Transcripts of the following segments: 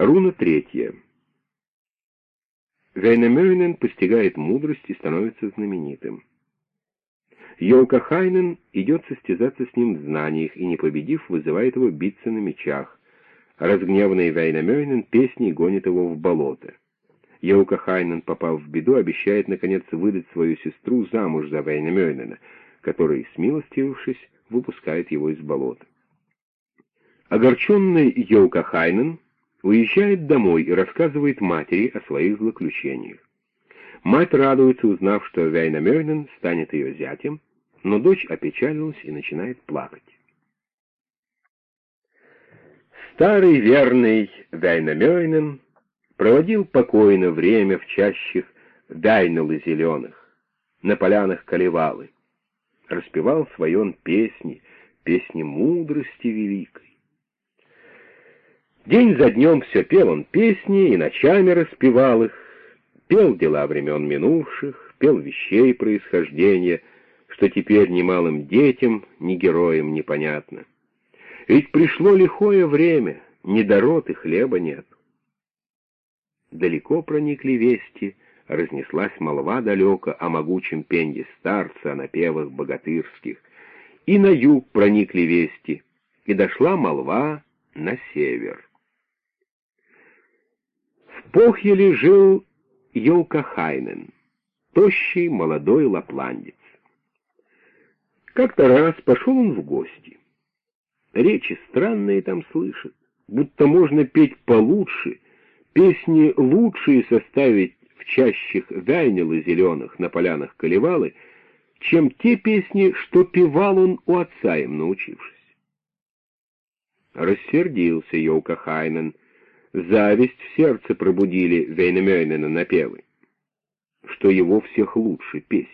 Руна третья. Вейнамёйнен постигает мудрость и становится знаменитым. Йолкахайнен идет состязаться с ним в знаниях и, не победив, вызывает его биться на мечах. Разгневанный Вейнамёйнен песней гонит его в болото. Йолкахайнен, попав в беду, обещает, наконец, выдать свою сестру замуж за Вейнамёйнена, который, смилостивившись, выпускает его из болота. Огорченный Йолкахайнен уезжает домой и рассказывает матери о своих злоключениях. Мать радуется, узнав, что Вейнамёйнен станет ее зятем, но дочь опечалилась и начинает плакать. Старый верный Вейнамёйнен проводил покойно время в чащих Дайнелы зеленых, на полянах Калевалы. Распевал свои песни, песни мудрости великой. День за днем все пел он песни и ночами распевал их, пел дела времен минувших, пел вещей происхождения, что теперь ни малым детям, ни героям непонятно. Ведь пришло лихое время, ни дород и хлеба нет. Далеко проникли вести, разнеслась молва далеко о могучем пенье старца, о напевах богатырских. И на юг проникли вести, и дошла молва на север. В Похеле жил Йолкахайнен, тощий молодой лапландец. Как-то раз пошел он в гости. Речи странные там слышит, будто можно петь получше, песни лучшие составить в чащих вайнелы зеленых на полянах Калевалы, чем те песни, что певал он у отца им научившись. Рассердился Йоука Хайнен, зависть в сердце пробудили Вейнемёйнена напевы, что его всех лучше песни.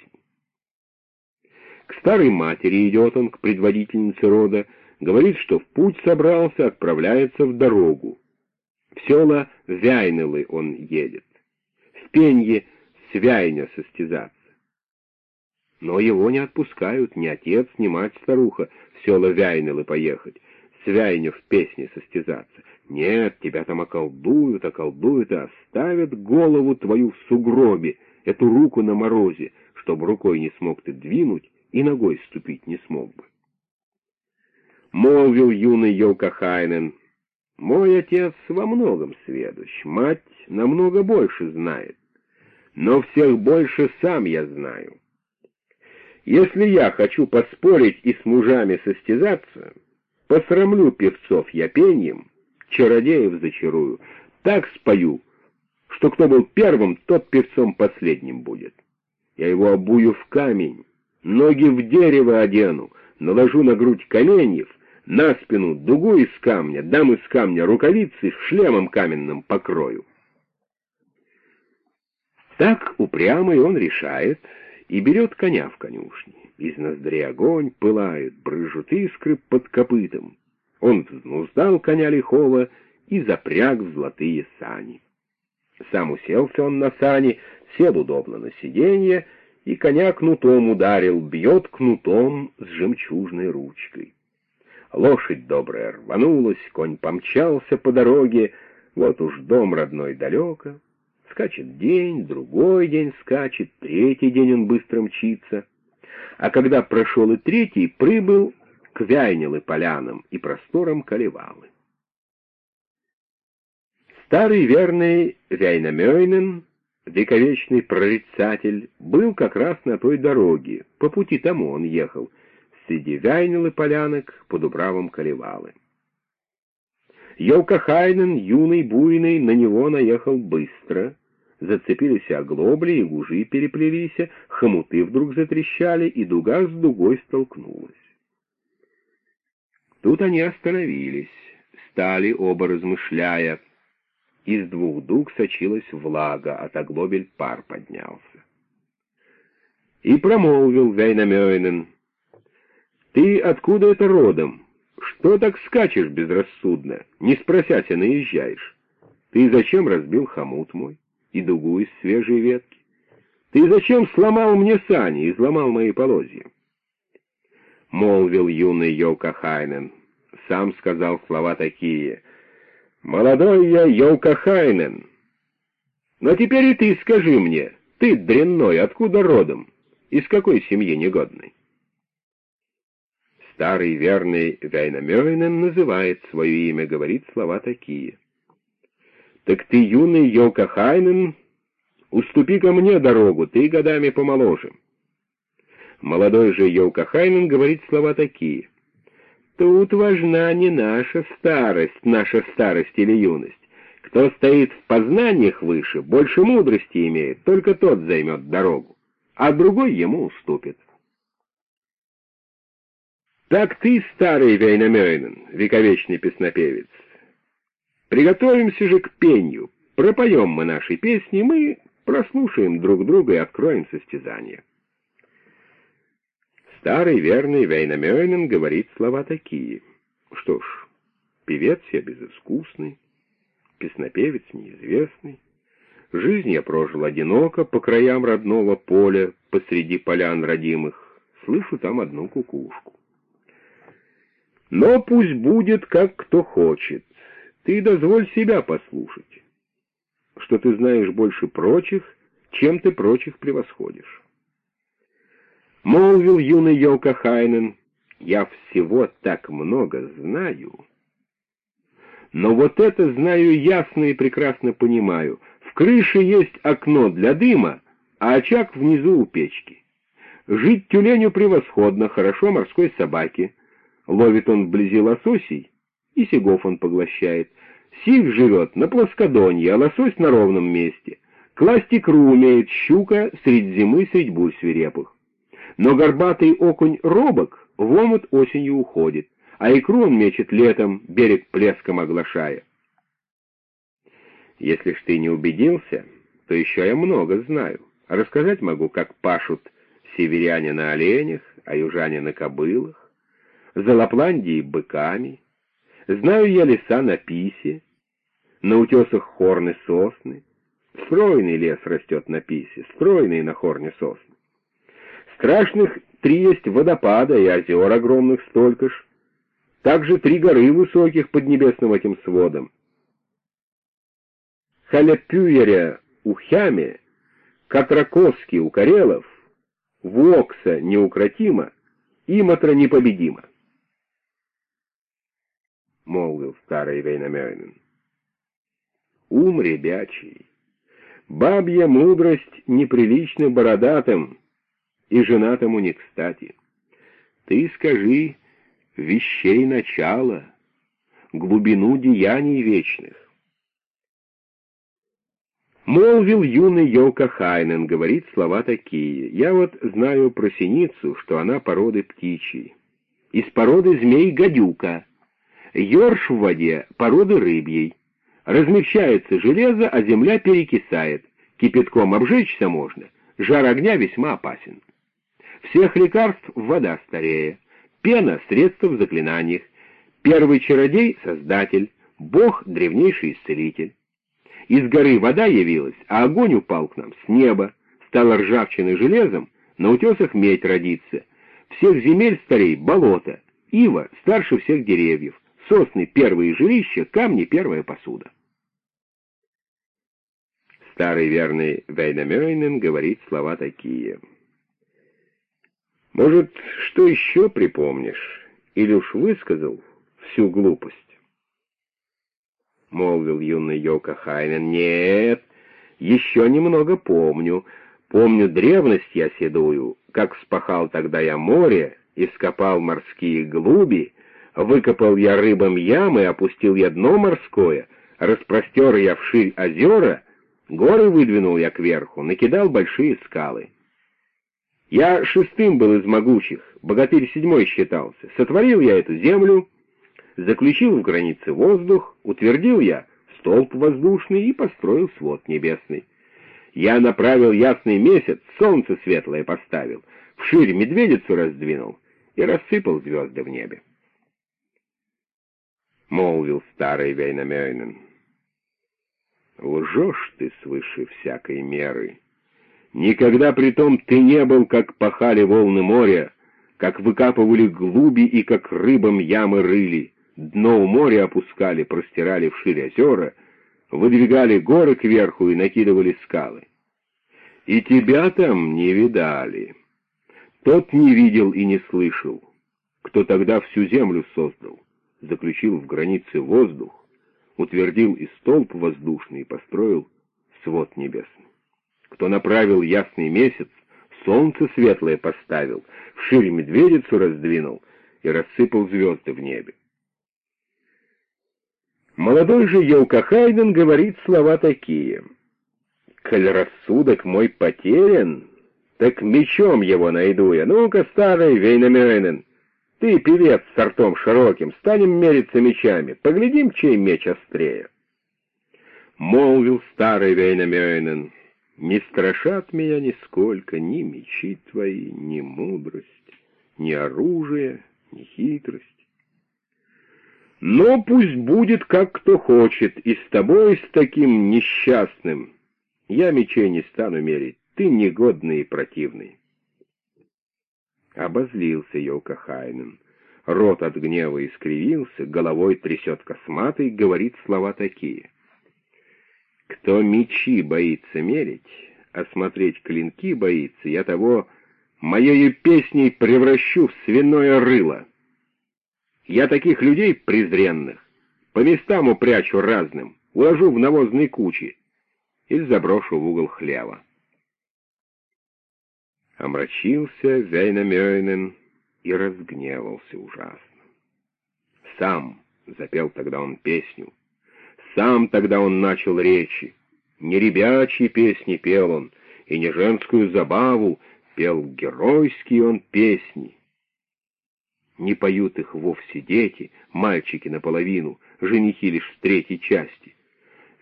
К старой матери идет он, к предводительнице рода, говорит, что в путь собрался, отправляется в дорогу. В села Вяйнелы он едет, в Пенье с Вяйня состязаться. Но его не отпускают ни отец, ни мать-старуха в села Вяйнелы поехать, с Вяйня в песне состязаться. Нет, тебя там околдуют, околдуют и оставят голову твою в сугробе, эту руку на морозе, чтобы рукой не смог ты двинуть и ногой ступить не смог бы. Молвил юный Йолкахайнен, мой отец во многом сведущ, мать намного больше знает, но всех больше сам я знаю. Если я хочу поспорить и с мужами состязаться, посрамлю певцов я пеньем, чародеев зачарую, так спою, что кто был первым, тот певцом последним будет. Я его обую в камень, ноги в дерево одену, наложу на грудь каменьев, на спину дугу из камня, дам из камня рукавицы, шлемом каменным покрою. Так упрямый он решает и берет коня в конюшне. Из ноздри огонь пылает, брыжут искры под копытом. Он взнуздал коня лихого и запряг в золотые сани. Сам уселся он на сани, сел удобно на сиденье, и коня кнутом ударил, бьет кнутом с жемчужной ручкой. Лошадь добрая рванулась, конь помчался по дороге, вот уж дом родной далеко. Скачет день, другой день скачет, третий день он быстро мчится. А когда прошел и третий, прибыл к Вяйнелы полянам и просторам Калевалы. Старый верный Вяйнамёйнен, вековечный прорицатель, был как раз на той дороге, по пути тому он ехал, среди Вяйнелы полянок под управом Калевалы. Йолкахайнен, юный, буйный, на него наехал быстро. Зацепились оглобли, и гужи переплелись, хомуты вдруг затрещали, и дуга с дугой столкнулась. Тут они остановились, стали оба размышляя. Из двух дуг сочилась влага, от оглобель пар поднялся. И промолвил Вейнамёйнен, «Ты откуда это родом? Что так скачешь безрассудно? Не спросяся, наезжаешь. Ты зачем разбил хомут мой и дугу из свежей ветки? Ты зачем сломал мне сани и сломал мои полозья?» Молвил юный Йокахайнен. Сам сказал слова такие. Молодой я Йоукахайнен. Но теперь и ты скажи мне, ты дрянной, откуда родом? Из какой семьи негодной? Старый верный Вейнамёйнен называет свое имя, говорит слова такие. «Так ты, юный Йокахайнен, уступи ко мне дорогу, ты годами помоложе». Молодой же Йокахайнен говорит слова такие. «Тут важна не наша старость, наша старость или юность. Кто стоит в познаниях выше, больше мудрости имеет, только тот займет дорогу, а другой ему уступит». Так ты, старый Вейнамёйнен, вековечный песнопевец. Приготовимся же к пению. Пропоем мы наши песни, мы прослушаем друг друга и откроем состязание. Старый верный Вейнамёйнен говорит слова такие. Что ж, певец я безыскусный, песнопевец неизвестный. Жизнь я прожил одиноко по краям родного поля, посреди полян родимых. Слышу там одну кукушку. Но пусть будет, как кто хочет. Ты дозволь себя послушать, что ты знаешь больше прочих, чем ты прочих превосходишь. Молвил юный Йока Хайнен, я всего так много знаю. Но вот это знаю ясно и прекрасно понимаю. В крыше есть окно для дыма, а очаг внизу у печки. Жить тюленю превосходно, хорошо морской собаке. Ловит он вблизи лососей, и сегов он поглощает. Сих живет на плоскодонье, а лосось на ровном месте. Класть икру умеет щука средь зимы, средь бурь свирепых. Но горбатый окунь робок в омут осенью уходит, а икру он мечет летом, берег плеском оглашая. Если ж ты не убедился, то еще я много знаю. Рассказать могу, как пашут северяне на оленях, а южане на кобылах, за Лапландией быками. Знаю я леса на Писе, на утесах хорны сосны. Стройный лес растет на Писе, стройный на хорне сосны. Страшных три есть водопада и озер огромных столько ж. Также три горы высоких под небесным этим сводом. Халяпюеря у Хяме, Катракоски у Карелов, Вокса неукротимо, Иматра непобедима. — молвил старый Вейнамёйнен. «Ум ребячий, бабья мудрость неприлично бородатым и женатому не кстати. Ты скажи вещей начала, глубину деяний вечных». Молвил юный Йока Хайнен, говорит слова такие. «Я вот знаю про синицу, что она породы птичьей, из породы змей-гадюка». Ёрш в воде породы рыбьей. Размягчается железо, а земля перекисает. Кипятком обжечься можно. Жар огня весьма опасен. Всех лекарств вода старее. Пена — средство в заклинаниях. Первый чародей — создатель. Бог — древнейший исцелитель. Из горы вода явилась, а огонь упал к нам с неба. Стало ржавчиной железом, на утесах медь родится. Всех земель старей — болото. Ива старше всех деревьев. Сосны — первые жилища, камни — первая посуда. Старый верный Вейнамёйнен говорит слова такие. «Может, что еще припомнишь? Или уж высказал всю глупость?» Молвил юный Йока Хайнен. «Нет, еще немного помню. Помню древность я седую, как спахал тогда я море, ископал морские глуби, Выкопал я рыбам ямы, опустил я дно морское, распростер я вширь озера, горы выдвинул я кверху, накидал большие скалы. Я шестым был из могучих, богатырь седьмой считался. Сотворил я эту землю, заключил в границе воздух, утвердил я столб воздушный и построил свод небесный. Я направил ясный месяц, солнце светлое поставил, вширь медведицу раздвинул и рассыпал звезды в небе. — молвил старый Вейнамёйнен. «Лжешь ты свыше всякой меры. Никогда при том ты не был, как пахали волны моря, как выкапывали глуби и как рыбам ямы рыли, дно у моря опускали, простирали вширь озера, выдвигали горы кверху и накидывали скалы. И тебя там не видали. Тот не видел и не слышал, кто тогда всю землю создал, заключил в границе воздух, утвердил и столб воздушный, и построил свод небесный. Кто направил ясный месяц, солнце светлое поставил, вширь медведицу раздвинул и рассыпал звезды в небе. Молодой же Елкахайден говорит слова такие. «Коль рассудок мой потерян, так мечом его найду я. Ну-ка, старый Вейнамёйнен, ты певец с ртом широким, станем мериться мечами, поглядим, чей меч острее». Молвил старый Вейнамёйнен, «Не страшат меня нисколько ни мечи твои, ни мудрость, ни оружие, ни хитрость. Но пусть будет, как кто хочет, и с тобой, с таким несчастным. Я мечей не стану мерить, ты негодный и противный. Обозлился Йолкахайнен. Рот от гнева искривился, головой трясет косматый, говорит слова такие. Кто мечи боится мерить, а смотреть клинки боится, я того моею песней превращу в свиное рыло. Я таких людей презренных по местам упрячу разным, уложу в навозные кучи или заброшу в угол хлева. Омрачился Вейнамёйнен и разгневался ужасно. Сам запел тогда он песню, сам тогда он начал речи. Не ребячьи песни пел он, и не женскую забаву, пел геройские он песни. Не поют их вовсе дети, мальчики наполовину, женихи лишь в третьей части.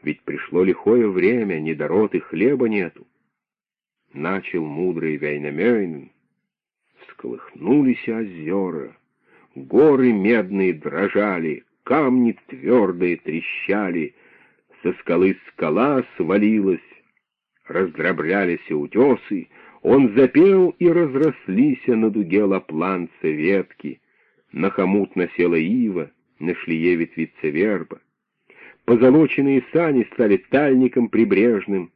Ведь пришло лихое время, ни дород и хлеба нету. Начал мудрый Вейнамёйн, всколыхнулись озера, горы медные дрожали, камни твердые трещали, со скалы скала свалилась, раздроблялись утесы, он запел, и разрослись на дуге лапланца ветки, на хомут насела ива, на шлие ветвица верба. Позолоченные сани стали тальником прибрежным,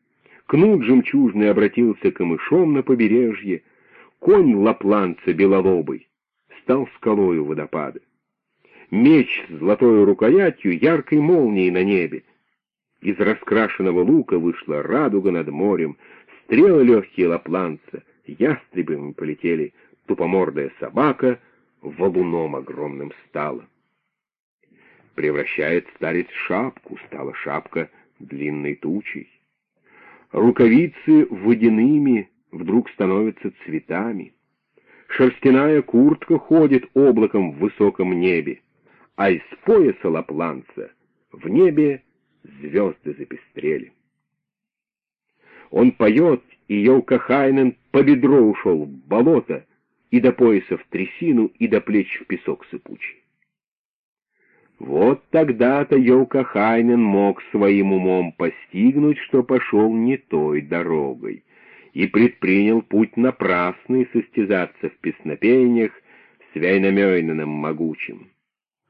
кнут жемчужный обратился камышом на побережье, конь лапланца белолобый стал скалою водопада. Меч с золотой рукоятью яркой молнией на небе. Из раскрашенного лука вышла радуга над морем, стрелы легкие лапланца, ястребами полетели, тупомордая собака валуном огромным стала. Превращает старец шапку, стала шапка длинной тучей. Рукавицы водяными вдруг становятся цветами. Шерстяная куртка ходит облаком в высоком небе, а из пояса лапланца в небе звезды запестрели. Он поет, и Йолкахайнен по бедро ушел в болото, и до пояса в трясину, и до плеч в песок сыпучий. Вот тогда-то Йолкахайнен мог своим умом постигнуть, что пошел не той дорогой, и предпринял путь напрасный состязаться в песнопениях с Вейнамёйненом могучим.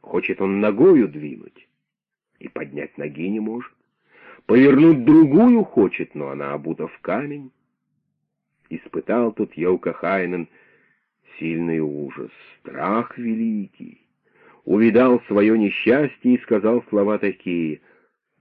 Хочет он ногою двинуть, и поднять ноги не может. Повернуть другую хочет, но она обута в камень. Испытал тут Йоукахайнен сильный ужас, страх великий. Увидал свое несчастье и сказал слова такие.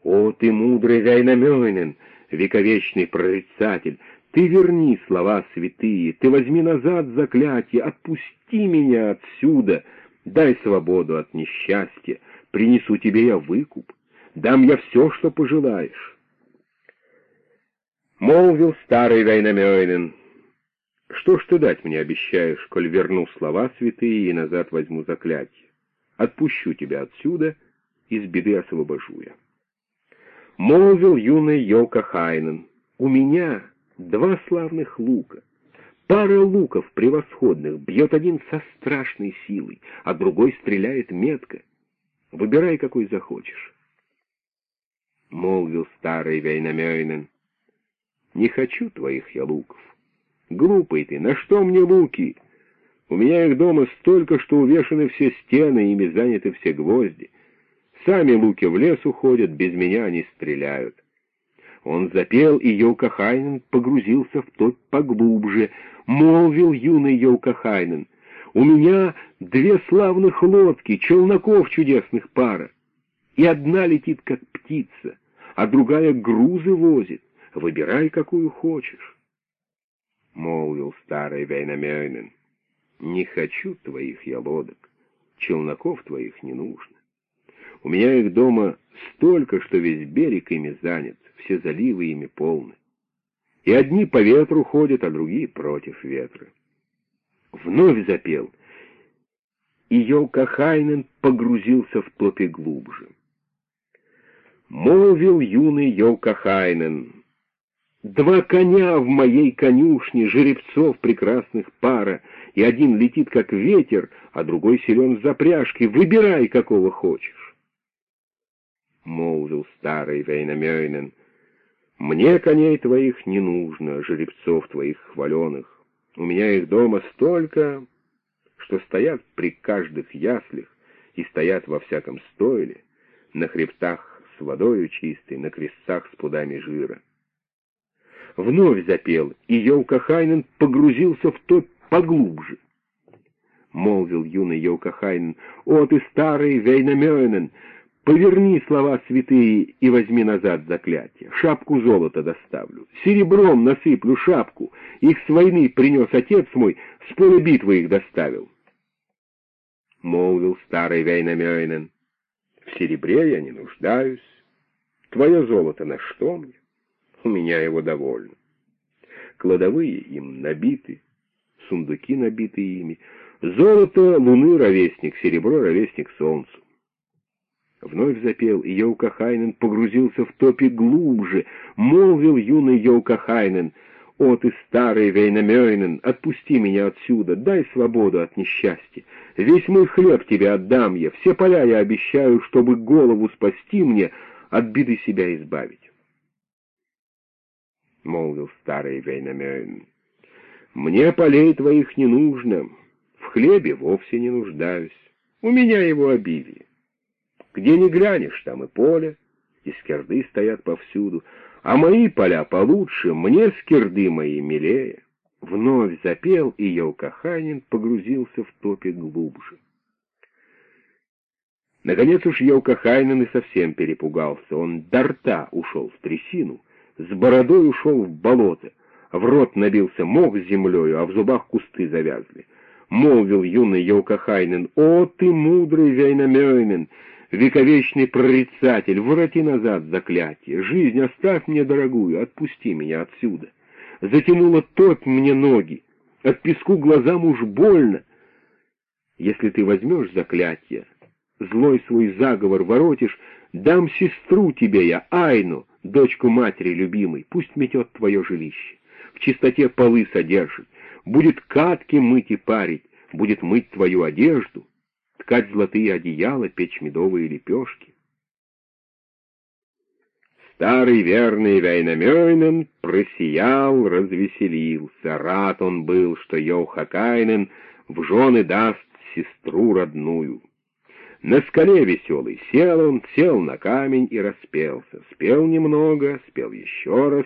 «О, ты мудрый Гайнамёйнен, вековечный прорицатель, ты верни слова святые, ты возьми назад заклятие, отпусти меня отсюда, дай свободу от несчастья, принесу тебе я выкуп, дам я все, что пожелаешь. Молвил старый Вайнамёйнен, что ж ты дать мне обещаешь, коль верну слова святые и назад возьму заклятие? Отпущу тебя отсюда, из беды освобожу я. Молвил юный Йока Хайнен, у меня два славных лука, Пара луков превосходных бьет один со страшной силой, а другой стреляет метко. Выбирай, какой захочешь. Молвил старый Вейнамёйнен. Не хочу твоих я луков. Глупый ты, на что мне луки? У меня их дома столько, что увешаны все стены, ими заняты все гвозди. Сами луки в лес уходят, без меня они стреляют. Он запел, и Йоукахайнен погрузился в тот поглубже. Молвил юный Йоукахайнен, «У меня две славных лодки, челноков чудесных пара, и одна летит, как птица, а другая грузы возит. Выбирай, какую хочешь». Молвил старый Вейнамёйнен, «Не хочу твоих я лодок, челноков твоих не нужно. У меня их дома столько, что весь берег ими занят, все заливы ими полны. И одни по ветру ходят, а другие против ветра. Вновь запел, и Йолкахайнен погрузился в топе глубже. Молвил юный Йолкахайнен, Два коня в моей конюшне, жеребцов прекрасных пара, и один летит как ветер, а другой силен в запряжке. Выбирай, какого хочешь. Молвил старый Вейнамёйнен, мне коней твоих не нужно, жеребцов твоих хваленых. У меня их дома столько, что стоят при каждых яслях и стоят во всяком стойле, на хребтах с водою чистой, на крестцах с пудами жира вновь запел, и Йоукахайнен погрузился в то поглубже. Молвил юный Йоукахайнен, «О, ты старый Вейнамёнен, поверни слова святые и возьми назад заклятие. Шапку золота доставлю, серебром насыплю шапку. Их с войны принес отец мой, с поля битвы их доставил». Молвил старый Вейнамёнен, «В серебре я не нуждаюсь. Твое золото на что мне?» У меня его довольно. Кладовые им набиты, сундуки набиты ими. Золото — луны ровесник, серебро — ровесник солнцу. Вновь запел, и Йоукахайнен погрузился в топе глубже. Молвил юный Йоукахайнен, «О, ты старый Вейнамёйнен, отпусти меня отсюда, дай свободу от несчастья. Весь мой хлеб тебе отдам я, все поля я обещаю, чтобы голову спасти мне, от беды себя избавить». — молвил старый Вейнамёйн. «Мне полей твоих не нужно, в хлебе вовсе не нуждаюсь, у меня его обилие. Где ни глянешь, там и поле, и скирды стоят повсюду, а мои поля получше, мне скирды мои милее». Вновь запел, и Елкаханин погрузился в топе глубже. Наконец уж Елкахайнин и совсем перепугался, он до рта ушел в трясину, с бородой ушел в болото, в рот набился мох с землею, а в зубах кусты завязли. Молвил юный Йокахайнен, «О, ты мудрый Вейнамёйнен, вековечный прорицатель, вороти назад заклятие, жизнь оставь мне дорогую, отпусти меня отсюда. Затянула топь мне ноги, от песку глазам уж больно. Если ты возьмешь заклятие, злой свой заговор воротишь, дам сестру тебе я, Айну, дочку матери любимой, пусть метет твое жилище, в чистоте полы содержит, будет катки мыть и парить, будет мыть твою одежду, ткать золотые одеяла, печь медовые лепешки. Старый верный Вейнамёйнен просиял, развеселился, рад он был, что Йохакайнен в жены даст сестру родную. На скале веселый сел он, сел на камень и распелся. Спел немного, спел еще раз,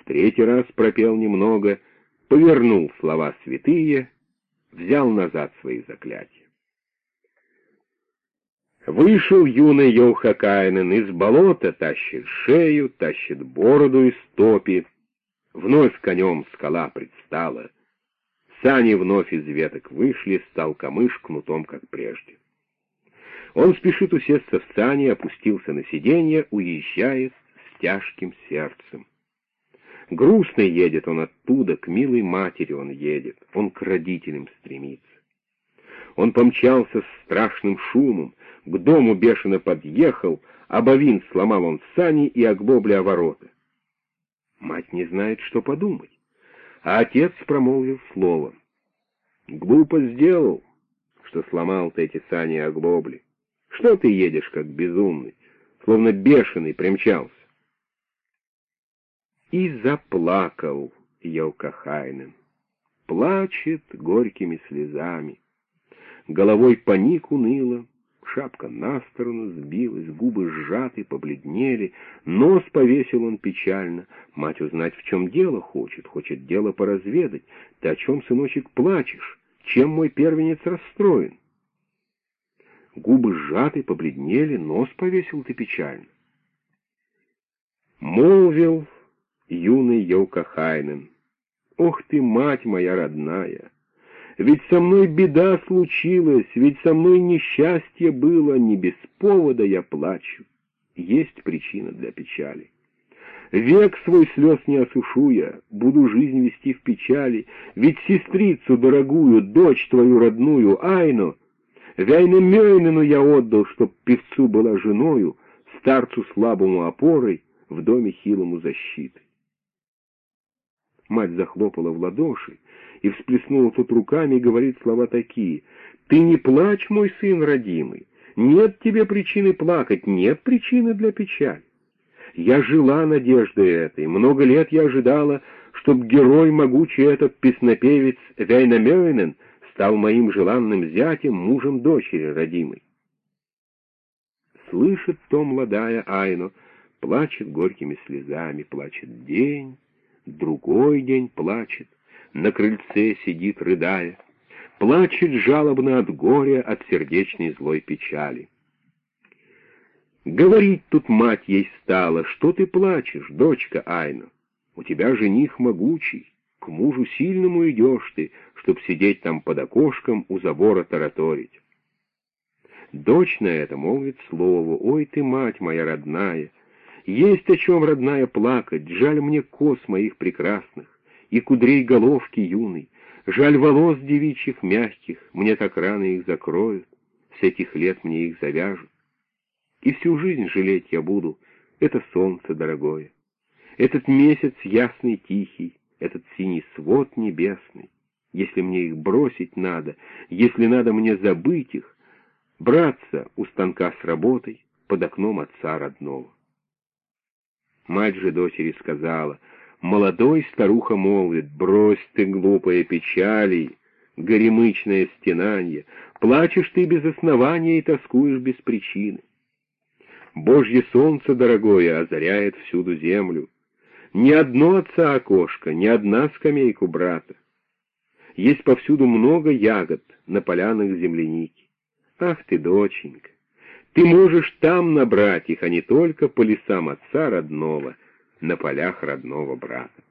в третий раз пропел немного, повернул слова святые, взял назад свои заклятия. Вышел юный Йохакайнен из болота, тащит шею, тащит бороду из топи. Вновь конем скала предстала. Сани вновь из веток вышли, стал камыш кнутом, как прежде. Он спешит усесться в сани, опустился на сиденье, уезжает с тяжким сердцем. Грустно едет он оттуда, к милой матери он едет, он к родителям стремится. Он помчался с страшным шумом, к дому бешено подъехал, а бовин сломал он сани и оглобли о ворота. Мать не знает, что подумать, а отец промолвил слово. «Глупо сделал, что сломал ты эти сани и оглобли. Что ты едешь, как безумный, словно бешеный примчался? И заплакал Йокахайнен. плачет горькими слезами. Головой паник уныло, шапка на сторону сбилась, губы сжаты, побледнели, нос повесил он печально. Мать узнать, в чем дело хочет, хочет дело поразведать. Ты о чем, сыночек, плачешь? Чем мой первенец расстроен? Губы сжаты, побледнели, нос повесил ты печально. Молвил юный Йокахайнен, «Ох ты, мать моя родная!» Ведь со мной беда случилась, ведь со мной несчастье было, не без повода я плачу. Есть причина для печали. Век свой слез не осушу я, буду жизнь вести в печали, ведь сестрицу дорогую, дочь твою родную, Айну, Вяйнемёйнену я отдал, чтоб певцу была женою, старцу слабому опорой, в доме хилому защиты. Мать захлопала в ладоши и всплеснула тут руками и говорит слова такие. «Ты не плачь, мой сын родимый, нет тебе причины плакать, нет причины для печали. Я жила надеждой этой, много лет я ожидала, чтоб герой могучий этот песнопевец Вейнамёйнен стал моим желанным зятем, мужем дочери родимой. Слышит то молодая Айно, плачет горькими слезами, плачет день, другой день плачет, на крыльце сидит, рыдая, плачет жалобно от горя, от сердечной злой печали. Говорить тут мать ей стала, что ты плачешь, дочка Айна? У тебя жених могучий, к мужу сильному идешь ты, чтоб сидеть там под окошком у забора тараторить. Дочь на это молвит слово, «Ой ты, мать моя родная, есть о чем, родная, плакать, жаль мне кос моих прекрасных и кудрей головки юной, жаль волос девичьих мягких, мне так рано их закроют, с этих лет мне их завяжут. И всю жизнь жалеть я буду, это солнце дорогое, этот месяц ясный тихий, этот синий свод небесный. Если мне их бросить надо, если надо мне забыть их, браться у станка с работой под окном отца родного. Мать же дочери сказала, «Молодой старуха молвит, брось ты глупые печали, горемычное стенанье, плачешь ты без основания и тоскуешь без причины. Божье солнце, дорогое, озаряет всюду землю. Ни одно отца окошко, ни одна скамейку брата. Есть повсюду много ягод на полянах земляники. Ах ты, доченька, ты можешь там набрать их, а не только по лесам отца родного, на полях родного брата.